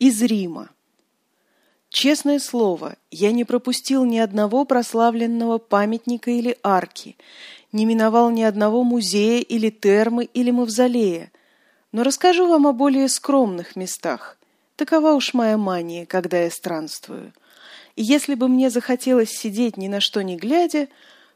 Из Рима. Честное слово, я не пропустил ни одного прославленного памятника или арки, не миновал ни одного музея или термы или мавзолея, но расскажу вам о более скромных местах. Такова уж моя мания, когда я странствую. И если бы мне захотелось сидеть ни на что не глядя,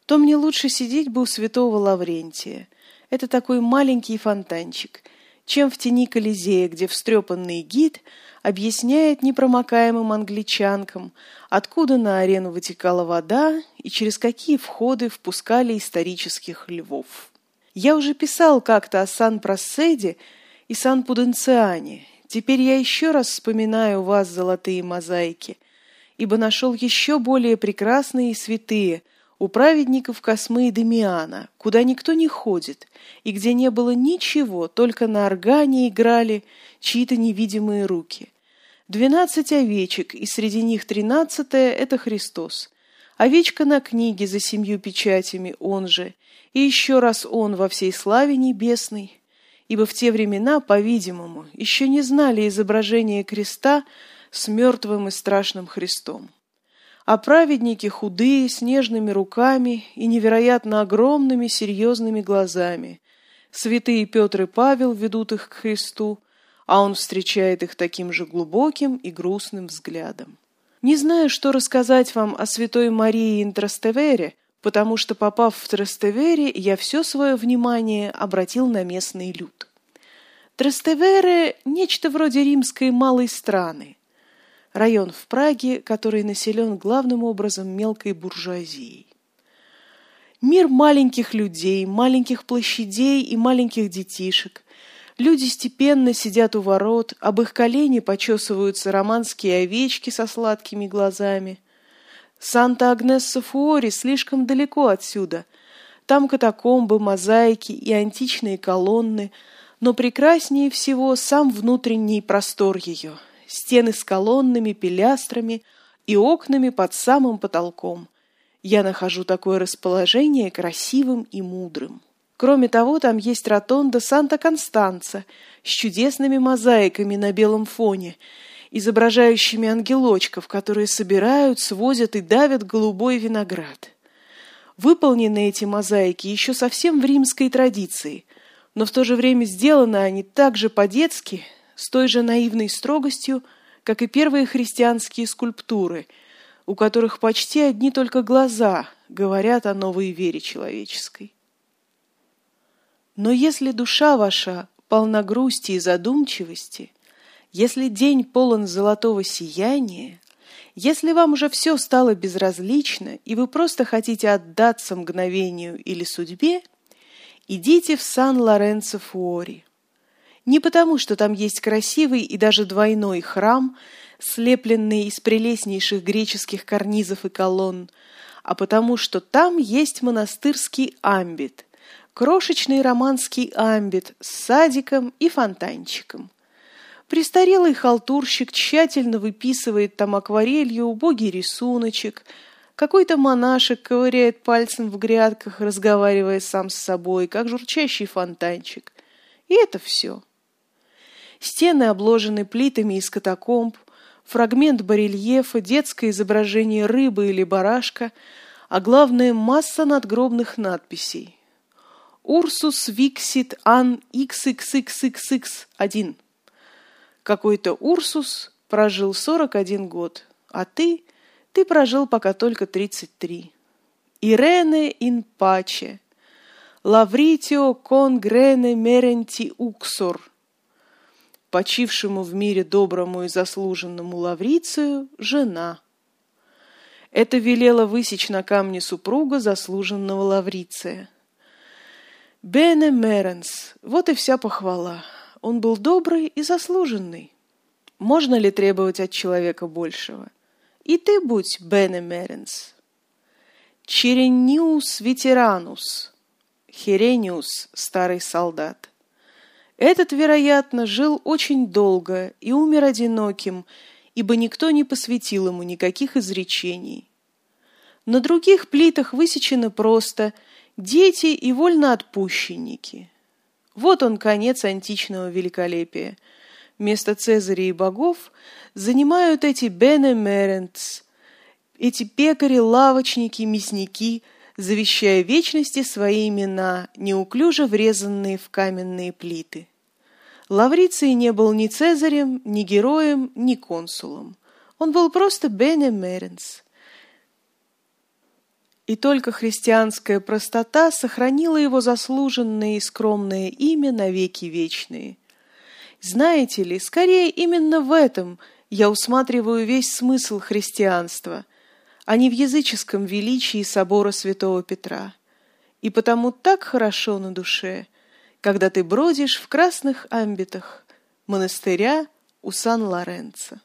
то мне лучше сидеть бы у святого Лаврентия. Это такой маленький фонтанчик, чем в тени Колизея, где встрепанный гид объясняет непромокаемым англичанкам, откуда на арену вытекала вода и через какие входы впускали исторических львов. Я уже писал как-то о Сан-Просседе и Сан-Пуденциане. Теперь я еще раз вспоминаю вас, золотые мозаики, ибо нашел еще более прекрасные и святые у праведников Космы и Демиана, куда никто не ходит, и где не было ничего, только на органе играли чьи-то невидимые руки. Двенадцать овечек, и среди них тринадцатая — это Христос. Овечка на книге за семью печатями, он же, и еще раз он во всей славе небесной, ибо в те времена, по-видимому, еще не знали изображения креста с мертвым и страшным Христом. А праведники худые, с нежными руками и невероятно огромными серьезными глазами. Святые Петр и Павел ведут их к Христу, а он встречает их таким же глубоким и грустным взглядом. Не знаю, что рассказать вам о святой Марии Интрастевере, потому что, попав в Трастевере, я все свое внимание обратил на местный люд. Трастевере – нечто вроде римской малой страны. Район в Праге, который населен главным образом мелкой буржуазией. Мир маленьких людей, маленьких площадей и маленьких детишек. Люди степенно сидят у ворот, об их колени почесываются романские овечки со сладкими глазами – Санта-Агнесса-Фуори слишком далеко отсюда. Там катакомбы, мозаики и античные колонны, но прекраснее всего сам внутренний простор ее. Стены с колоннами, пилястрами и окнами под самым потолком. Я нахожу такое расположение красивым и мудрым. Кроме того, там есть ротонда Санта-Констанца с чудесными мозаиками на белом фоне – изображающими ангелочков, которые собирают, свозят и давят голубой виноград. Выполнены эти мозаики еще совсем в римской традиции, но в то же время сделаны они так же по-детски, с той же наивной строгостью, как и первые христианские скульптуры, у которых почти одни только глаза говорят о новой вере человеческой. Но если душа ваша полна грусти и задумчивости – если день полон золотого сияния, если вам уже все стало безразлично, и вы просто хотите отдаться мгновению или судьбе, идите в Сан-Лоренцо-Фуори. Не потому, что там есть красивый и даже двойной храм, слепленный из прелестнейших греческих карнизов и колонн, а потому, что там есть монастырский амбит, крошечный романский амбит с садиком и фонтанчиком – Престарелый халтурщик тщательно выписывает там акварелью убогий рисуночек. Какой-то монашек ковыряет пальцем в грядках, разговаривая сам с собой, как журчащий фонтанчик. И это все. Стены обложены плитами из катакомб, фрагмент барельефа, детское изображение рыбы или барашка, а главное – масса надгробных надписей. «Урсус виксит ан xxxxx1». Какой-то Урсус прожил 41 год, а ты, ты прожил пока только 33. Ирене ин паче, лавритио конгрене меренти уксор. Почившему в мире доброму и заслуженному Лаврицию жена. Это велела высечь на камне супруга заслуженного Лавриция. Бене Меренс, вот и вся похвала. Он был добрый и заслуженный. Можно ли требовать от человека большего? И ты будь Бене Меренс. Черениус ветеранус. Херениус, старый солдат. Этот, вероятно, жил очень долго и умер одиноким, ибо никто не посвятил ему никаких изречений. На других плитах высечено просто «дети и вольноотпущенники». Вот он конец античного великолепия. место Цезаря и богов занимают эти бенемерентс, эти пекари, лавочники, мясники, завещая вечности свои имена, неуклюже врезанные в каменные плиты. Лавриций не был ни цезарем, ни героем, ни консулом. Он был просто Бене Меренс. И только христианская простота сохранила его заслуженное и скромное имя навеки вечные. Знаете ли, скорее именно в этом я усматриваю весь смысл христианства, а не в языческом величии собора святого Петра. И потому так хорошо на душе – когда ты бродишь в красных амбитах монастыря у Сан-Лоренцо.